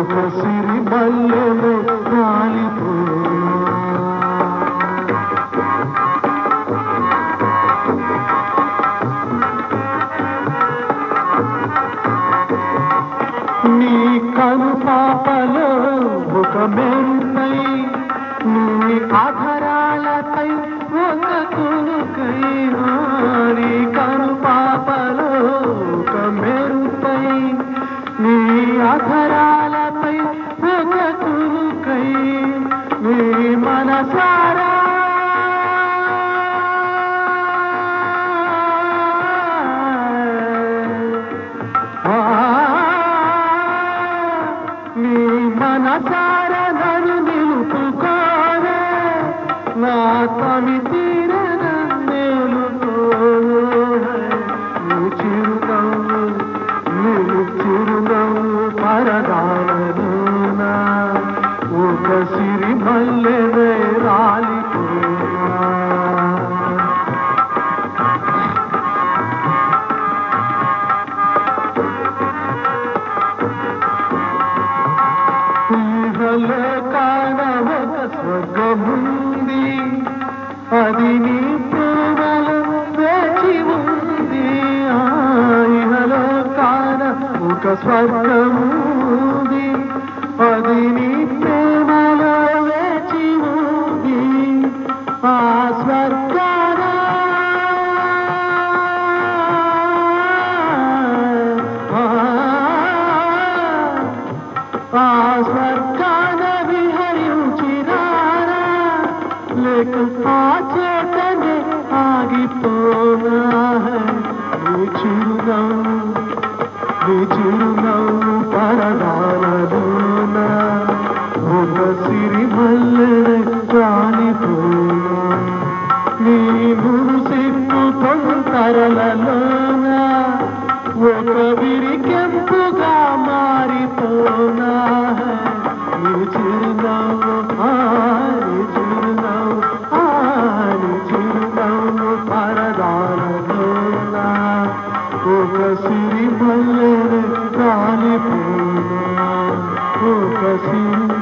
ఒక సిరి బల్లెలో రాలిపోనా నీ కను పాపలో ఒక మెరుపై నీ ఆధార మనసారా నీ మనసార నన్ను నిలుపుకోరే నా సమితి ఒక సిరి మల్లెవే రాలిపోనా ఊహలో స్వర్గముంది. అది నీ ప్రేమలో వేచి ఉంది. ఆ ఇహలో కాన ఒక స్వర్గముంది. అది నీ ఒక విరికెంపుగా మారిపోనా నీ చిరునవ్వు ఆ, నీ చిరునవ్వు ఆ, నీ చిరునవ్వు పరదాలలోనా ఒక సిరి మల్లె కాలిపోనా ఒక సిరి